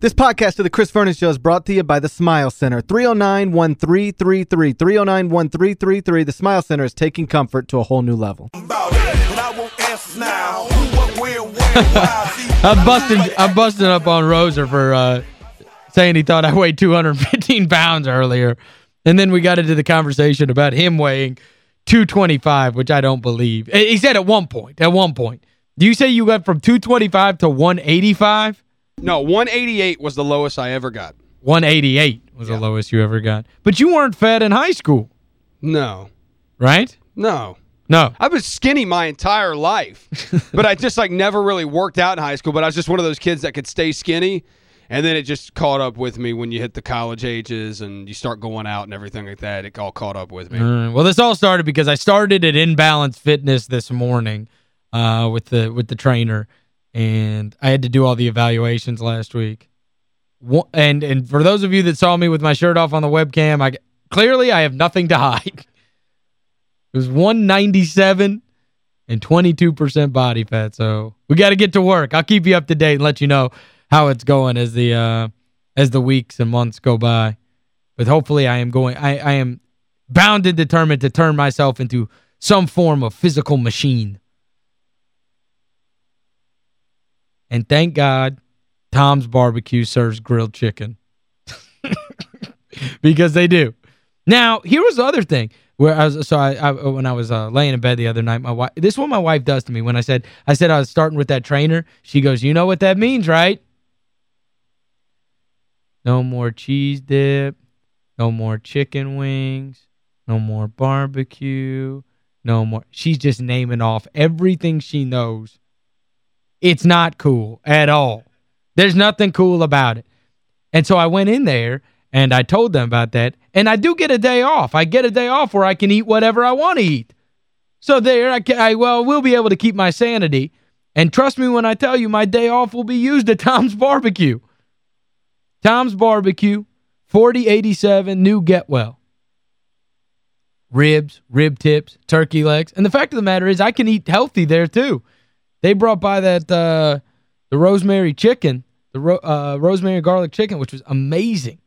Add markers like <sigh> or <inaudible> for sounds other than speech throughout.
This podcast of the Chris Vernon Show is brought to you by the Smile Center. 309-1333. 309-1333. The Smile Center is taking comfort to a whole new level. I busted I busted up on Roser for uh, saying he thought I weighed 215 pounds earlier. And then we got into the conversation about him weighing 225, which I don't believe. He said at one point, at one point. Do you say you went from 225 to 185? No, 188 was the lowest I ever got. 188 was yeah. the lowest you ever got. But you weren't fed in high school. No. Right? No. No. I was skinny my entire life. <laughs> but I just like never really worked out in high school, but I was just one of those kids that could stay skinny. And then it just caught up with me when you hit the college ages and you start going out and everything like that. It all caught up with me. Uh, well, this all started because I started at Imbalance Fitness this morning uh, with the with the trainer and I had to do all the evaluations last week. And and for those of you that saw me with my shirt off on the webcam, I clearly I have nothing to <laughs> hide. It was 197 and 22% body fat. So we got to get to work. I'll keep you up to date and let you know how it's going as the uh, as the weeks and months go by. But hopefully I am going I, I am bound and determined to turn myself into some form of physical machine. And thank God Tom's Barbecue serves grilled chicken. <laughs> because they do. Now, here was the other thing. Where I was so I, I when I was uh, laying in bed the other night, my wife this is what my wife does to me when I said I said I was starting with that trainer. She goes, "You know what that means, right?" No more cheese dip, no more chicken wings, no more barbecue, no more. She's just naming off everything she knows it's not cool at all. There's nothing cool about it. And so I went in there and I told them about that. And I do get a day off. I get a day off where I can eat whatever I want to eat. So there, I, can, I well, will be able to keep my sanity. And trust me when I tell you, my day off will be used at <laughs> Tom's Barbecue. Tom's Barbecue, 4087 New Getwell. Ribs, rib tips, turkey legs. And the fact of the matter is I can eat healthy there too. They brought by that uh, the rosemary chicken, the ro uh, rosemary garlic chicken, which was amazing.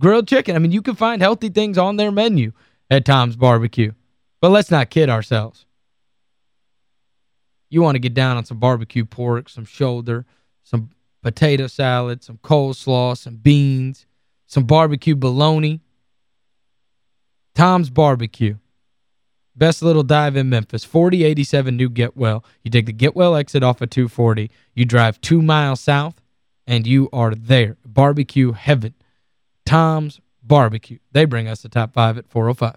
Grilled chicken. I mean, you can find healthy things on their menu at Tom's Barbecue. But let's not kid ourselves. You want to get down on some barbecue pork, some shoulder, some potato salad, some coleslaw, some beans, some barbecue bologna. Tom's Barbecue. Best little dive in Memphis. 4087 New Getwell. You take the Getwell exit off of 240. You drive two miles south, and you are there. Barbecue heaven. Tom's Barbecue. They bring us the top five at 405.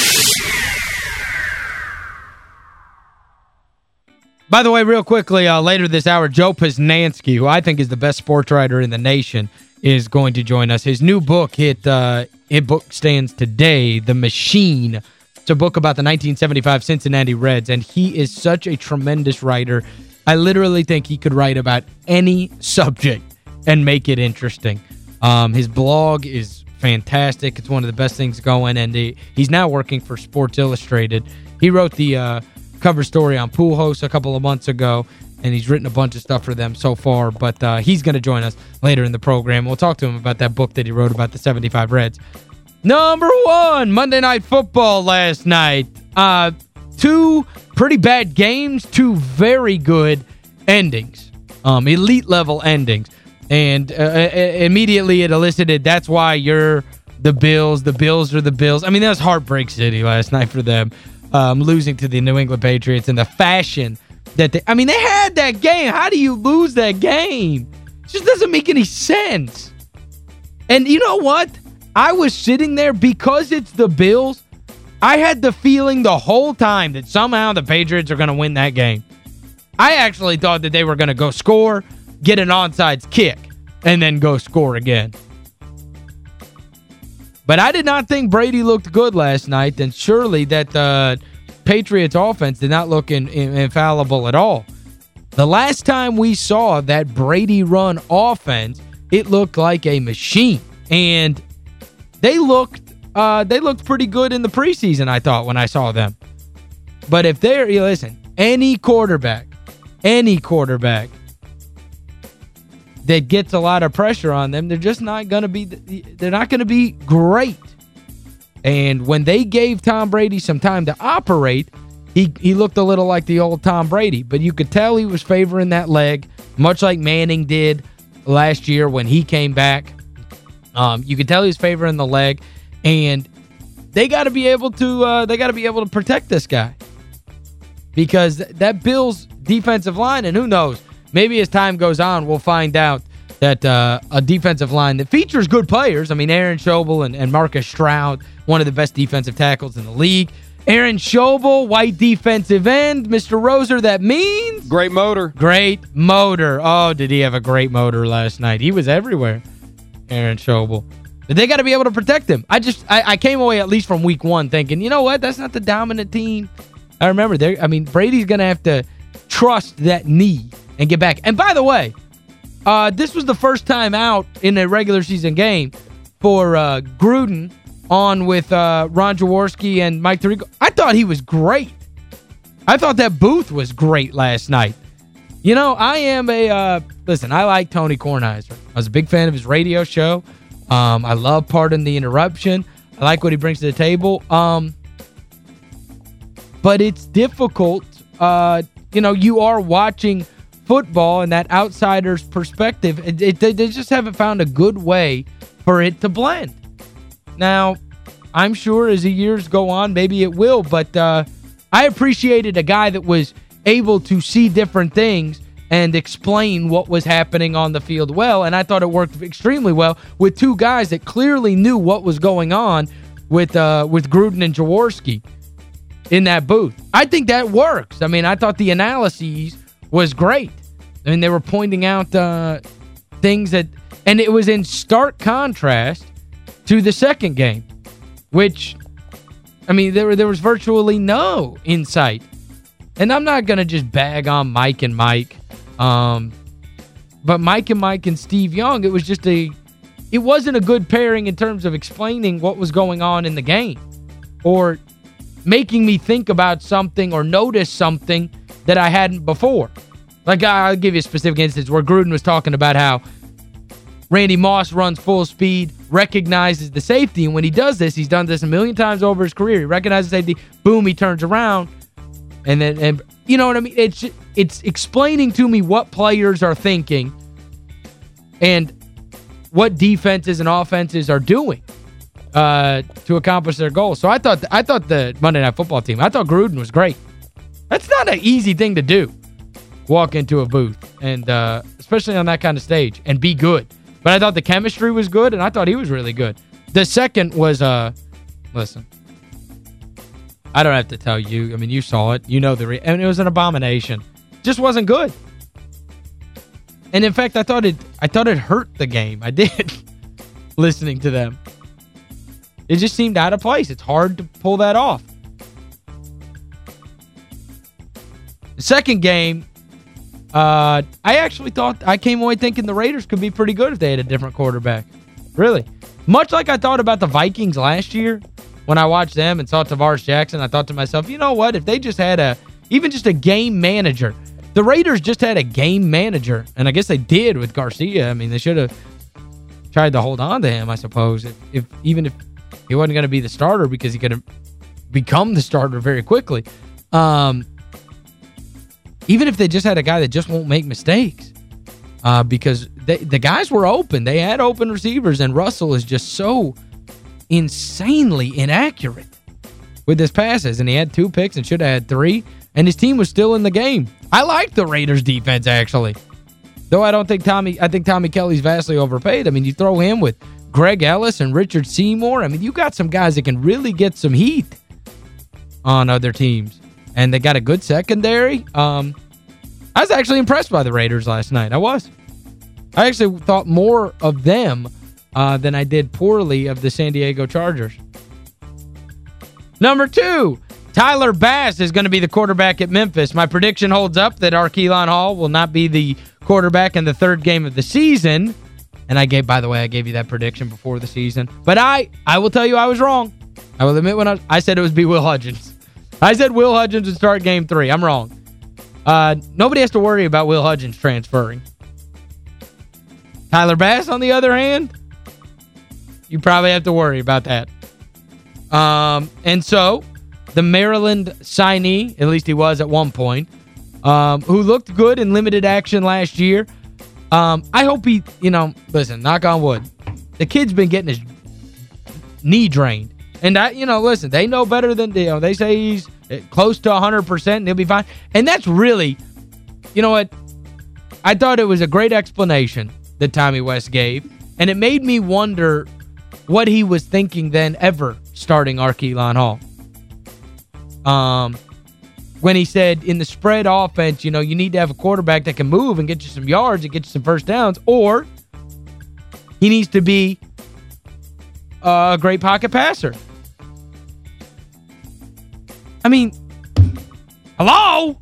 By the way, real quickly, uh, later this hour, Joe Posnanski, who I think is the best sports writer in the nation, is going to join us. His new book hit uh, it book stands today, The Machine. It's a book about the 1975 Cincinnati Reds, and he is such a tremendous writer. I literally think he could write about any subject and make it interesting. Um, his blog is fantastic. It's one of the best things going, and he, he's now working for Sports Illustrated. He wrote the uh, cover story on Pujols a couple of months ago, and he's written a bunch of stuff for them so far, but uh, he's going to join us later in the program. We'll talk to him about that book that he wrote about the 75 Reds. Number one, Monday Night Football last night. Uh, two pretty bad games, two very good endings, um, elite-level endings. And uh, uh, immediately it elicited, that's why you're the Bills. The Bills are the Bills. I mean, that was Heartbreak City last night for them um, losing to the New England Patriots in the fashion that they... I mean, they had that game. How do you lose that game? It just doesn't make any sense. And you know what? I was sitting there because it's the Bills. I had the feeling the whole time that somehow the Patriots are going to win that game. I actually thought that they were going to go score, get an onside kick, and then go score again. But I did not think Brady looked good last night, and surely that the Patriots offense did not look in, in, infallible at all. The last time we saw that Brady run offense, it looked like a machine. And they looked uh, they looked pretty good in the preseason, I thought, when I saw them. But if they're, listen, any quarterback, any quarterback that gets a lot of pressure on them, they're just not going to be, they're not going to be great. And when they gave Tom Brady some time to operate, he, he looked a little like the old Tom Brady. But you could tell he was favoring that leg, much like Manning did last year when he came back. Um, you could tell he was favoring the leg. And they got to be able to uh, they got to be able to protect this guy. Because that Bills defensive line, and who knows, maybe as time goes on, we'll find out that uh, a defensive line that features good players. I mean, Aaron Schobel and, and Marcus Stroud, one of the best defensive tackles in the league. Aaron Schobel, white defensive end. Mr. Roser, that means? Great motor. Great motor. Oh, did he have a great motor last night? He was everywhere, Aaron Schobel. But they got to be able to protect him. I just I, I came away at least from week one thinking, you know what? That's not the dominant team. I remember, they I mean, Brady's going to have to trust that knee and get back. And by the way, uh, this was the first time out in a regular season game for uh, Gruden on with uh, Ron Jaworski and Mike Tirico. I thought he was great. I thought that booth was great last night. You know, I am a, uh, listen, I like Tony Kornheiser. I was a big fan of his radio show. Um, I love Pardon the Interruption. I like what he brings to the table. Um, but it's difficult. Uh, you know, you are watching football and that outsider's perspective. It, it, they just haven't found a good way for it to blend. Now, I'm sure as the years go on, maybe it will, but uh, I appreciated a guy that was able to see different things and explain what was happening on the field well, and I thought it worked extremely well with two guys that clearly knew what was going on with uh, with Gruden and Jaworski in that booth. I think that works. I mean, I thought the analyses was great. I mean, they were pointing out uh, things that... And it was in stark contrast to the second game, which, I mean, there, there was virtually no insight. And I'm not going to just bag on Mike and Mike. Um, but Mike and Mike and Steve Young, it was just a it wasn't a good pairing in terms of explaining what was going on in the game or making me think about something or notice something that I hadn't before. Like, I'll give you a specific instance where Gruden was talking about how Randy Moss runs full speed, recognizes the safety, and when he does this, he's done this a million times over his career. He recognizes the safety, boom, he turns around, and then and you know what I mean? It's it's explaining to me what players are thinking and what defenses and offenses are doing uh, to accomplish their goals. So I thought I thought the Monday Night Football team, I thought Gruden was great. That's not an easy thing to do. Walk into a booth and uh, especially on that kind of stage and be good. But I thought the chemistry was good and I thought he was really good. The second was uh listen. I don't have to tell you. I mean, you saw it. You know the and it was an abomination. Just wasn't good. And in fact, I thought it I thought it hurt the game. I <laughs> did listening to them. It just seemed out of place. It's hard to pull that off. The second game, uh, I actually thought I came away thinking the Raiders could be pretty good if they had a different quarterback. Really. Much like I thought about the Vikings last year when I watched them and saw Tarvaris Jackson, I thought to myself, you know what? If they just had a, even just a game manager, the Raiders just had a game manager, and I guess they did with Garcia. I mean, they should have tried to hold on to him, I suppose, if, if even if he wasn't going to be the starter because he could have become the starter very quickly. Um, even if they just had a guy that just won't make mistakes. Uh, because they, the guys were open. They had open receivers, and Russell is just so insanely inaccurate with his passes. And he had two picks and should have had three, and his team was still in the game. I like the Raiders defense, actually. Though I don't think Tommy, I think Tommy Kelly's vastly overpaid. I mean, you throw him with Greg Ellis and Richard Seymour. I mean, you got some guys that can really get some heat on other teams. And they got a good secondary. Um, I was actually impressed by the Raiders last night. I was. I actually thought more of them uh, than I did poorly of the San Diego Chargers. Number two, Tyler Bass is going to be the quarterback at Memphis. My prediction holds up that our Arkelon Hall will not be the quarterback in the third game of the season. And I gave, by the way, I gave you that prediction before the season. But I I will tell you I was wrong. I will admit when I, I said it was be Will Hudgens. I said Will Hudgens would start game three. I'm wrong. Uh, nobody has to worry about Will Hudgens transferring. Tyler Bass, on the other hand, you probably have to worry about that. Um, and so, the Maryland signee, at least he was at one point, um, who looked good in limited action last year. Um, I hope he, you know, listen, knock on wood. The kid's been getting his knee drained. And, I, you know, listen, they know better than, you they say he's close to 100% and he'll be fine. And that's really, you know what, I thought it was a great explanation that Tommy West gave. And it made me wonder what he was thinking then ever starting Arkelon Hall. Um, when he said in the spread offense, you know, you need to have a quarterback that can move and get you some yards and get you some first downs, or he needs to be a great pocket passer. I mean, hello?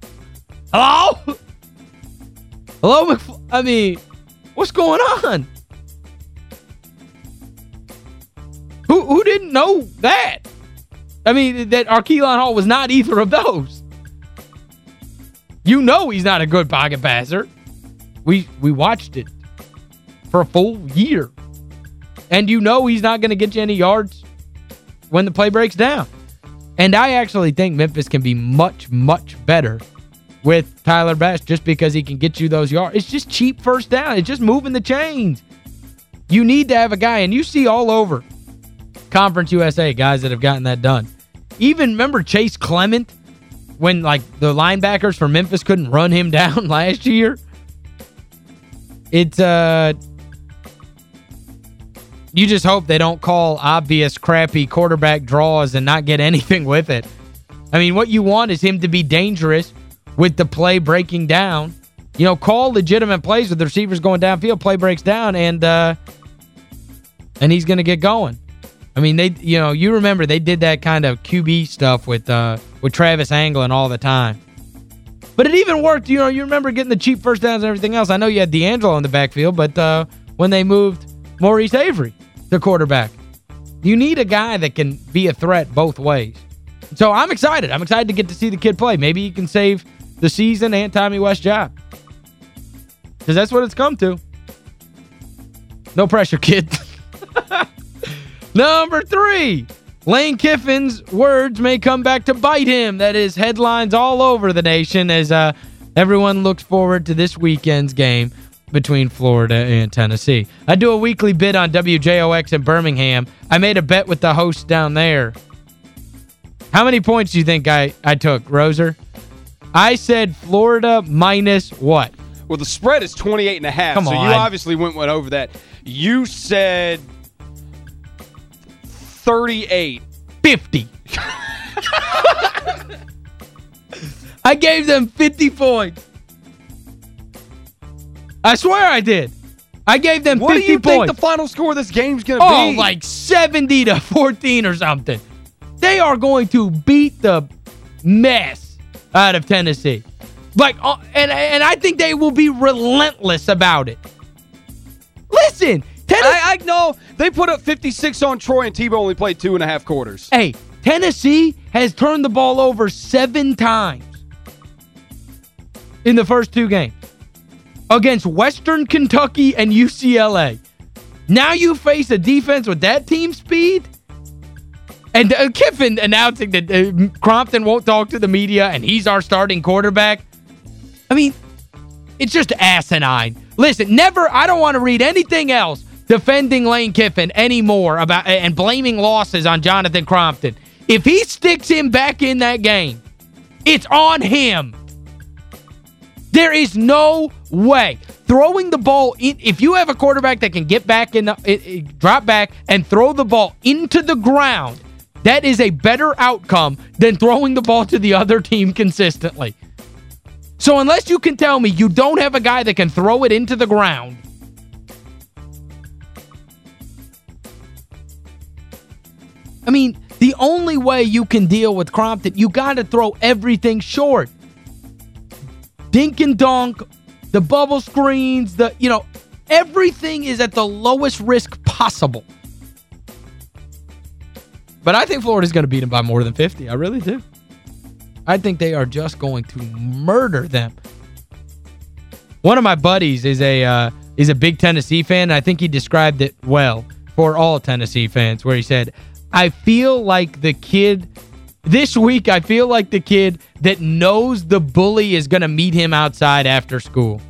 Hello? Hello, McF I mean, what's going on? Who who didn't know that? I mean, that Arkelon Hall was not either of those. You know he's not a good pocket passer. We we watched it for a full year. And you know he's not going to get you any yards when the play breaks down. And I actually think Memphis can be much, much better with Tyler Bass just because he can get you those yards. It's just cheap first down. It's just moving the chains. You need to have a guy, and you see all over Conference USA guys that have gotten that done. Even remember Chase Clement when like the linebackers for Memphis couldn't run him <laughs> down last year? It's uh you just hope they don't call obvious crappy quarterback draws and not get <laughs> anything with it. I mean, what you want is him to be dangerous with the play breaking down. You know, call legitimate plays with the receivers going downfield, play breaks down, and uh, and he's going to get going. I mean, they you know, you remember they did that kind of QB stuff with uh, with Travis Anglin all the time. But it even worked, you know, you remember getting the cheap first downs and everything else. I know you had DeAngelo in the backfield, but uh, when they moved Maurice Avery, the quarterback, you need a guy that can be a threat both ways. So I'm excited. I'm excited to get to see the kid play. Maybe he can save the season and Tommy West job. Because that's what it's come to. No pressure, kid. <laughs> Number three, Lane Kiffin's words may come back to bite him. That is headlines all over the nation as uh, everyone looks forward to this weekend's game between Florida and Tennessee. I do a weekly bid on WJOX in Birmingham. I made a bet with the host down there. How many points do you think I, I took, Roser? I said Florida minus what? Well, the spread is 28 and a half, Come so on. you obviously went, went over that. You said 38. 50. <laughs> I gave them 50 points. I swear I did. I gave them What 50 do you points. think the final score of this game's going to oh, be? Oh, like 70 to 14 or something. They are going to beat the mess out of Tennessee. Like, uh, and, and I think they will be relentless about it. Listen, Tennessee... I, I know they put up 56 on Troy and Tebow only played two and a half quarters. Hey, Tennessee has turned the ball over seven times in the first two games against Western Kentucky and UCLA. Now you face a defense with that team speed? And uh, Kiffin announcing that uh, Crompton won't talk to the media and he's our starting quarterback. I mean, it's just asinine. Listen, never, I don't want to read anything else defending Lane Kiffin anymore about and blaming losses on Jonathan Crompton. If he sticks him back in that game, it's on him. There is no way. Throwing the ball, in, if you have a quarterback that can get back in, drop back and throw the ball into the ground, that is a better outcome than throwing the ball to the other team consistently. So unless you can tell me you don't have a guy that can throw it into the ground, I mean, the only way you can deal with Crompton, you got to throw everything short. Dink and dunk, the bubble screens, the you know, everything is at the lowest risk possible. But I think Florida's going to beat them by more than 50. I really do. I think they are just going to murder them. One of my buddies is a uh, is a big Tennessee fan, and I think he described it well for all Tennessee fans, where he said, I feel like the kid, this week, I feel like the kid that knows the bully is going to meet him outside after school.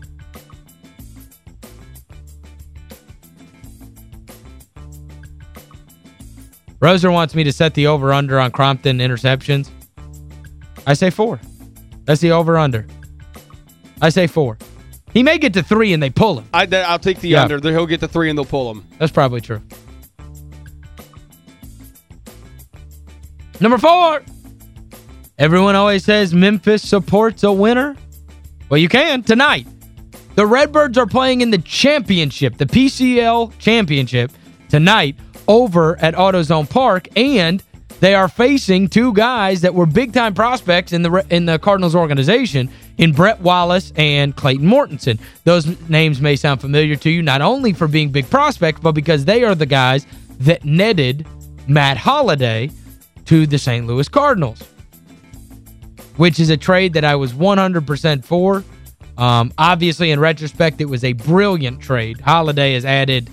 Roser wants me to set the over-under on Crompton interceptions. I say four. That's the over-under. I say four. He may get to three and they pull him. I, will take the yeah. under. He'll get to three and they'll pull him. That's probably true. Number four. Everyone always says Memphis supports a winner. Well, you can tonight. The Redbirds are playing in the championship, the PCL championship, tonight over at AutoZone Park, and they are facing two guys that were big-time prospects in the in the Cardinals organization in Brett Wallace and Clayton Mortensen. Those names may sound familiar to you, not only for being big prospects, but because they are the guys that netted Matt Holliday to the St. Louis Cardinals, which is a trade that I was 100% for. Um, obviously, in retrospect, it was a brilliant trade. Holliday has added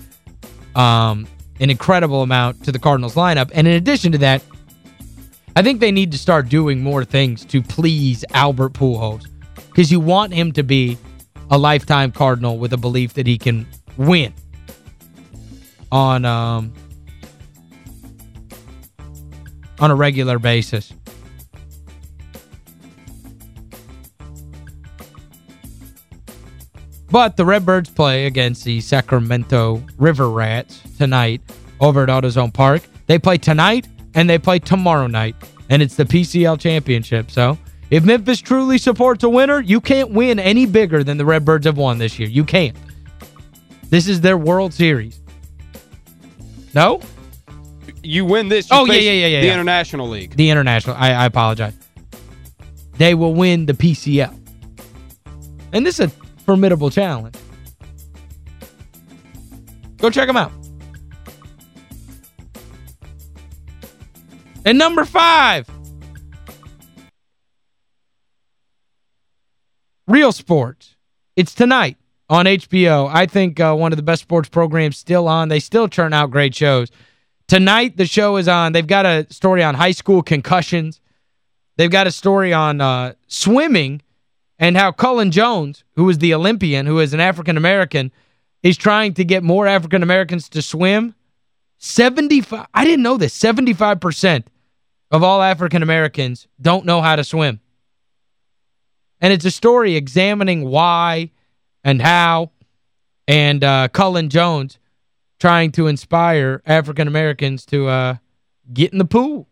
um, an incredible amount to the Cardinals lineup. And in addition to that, I think they need to start doing more things to please Albert Pujols because you want him to be a lifetime Cardinal with a belief that he can win on um, on a regular basis. But the Redbirds play against the Sacramento River Cats tonight over at AutoZone Park. They play tonight and they play tomorrow night. And it's the PCL Championship. So if Memphis truly supports a winner, you can't win any bigger than the Redbirds have won this year. You can't. This is their World Series. No? You win this, you oh, yeah, yeah, yeah, yeah, the yeah. International League. The International. I, I apologize. They will win the PCL. And this is a formidable challenge. Go check them out. And number five. Real Sports. It's tonight on HBO. I think uh, one of the best sports programs still on. They still churn out great shows. Tonight, the show is on. They've got a story on high school concussions. They've got a story on uh, swimming and how Cullen Jones, who is the Olympian, who is an African-American, is trying to get more African-Americans to swim. 75 I didn't know this. 75% of all African-Americans don't know how to swim. And it's a story examining why and how and uh, Cullen Jones trying to inspire African-Americans to uh, get in the pool.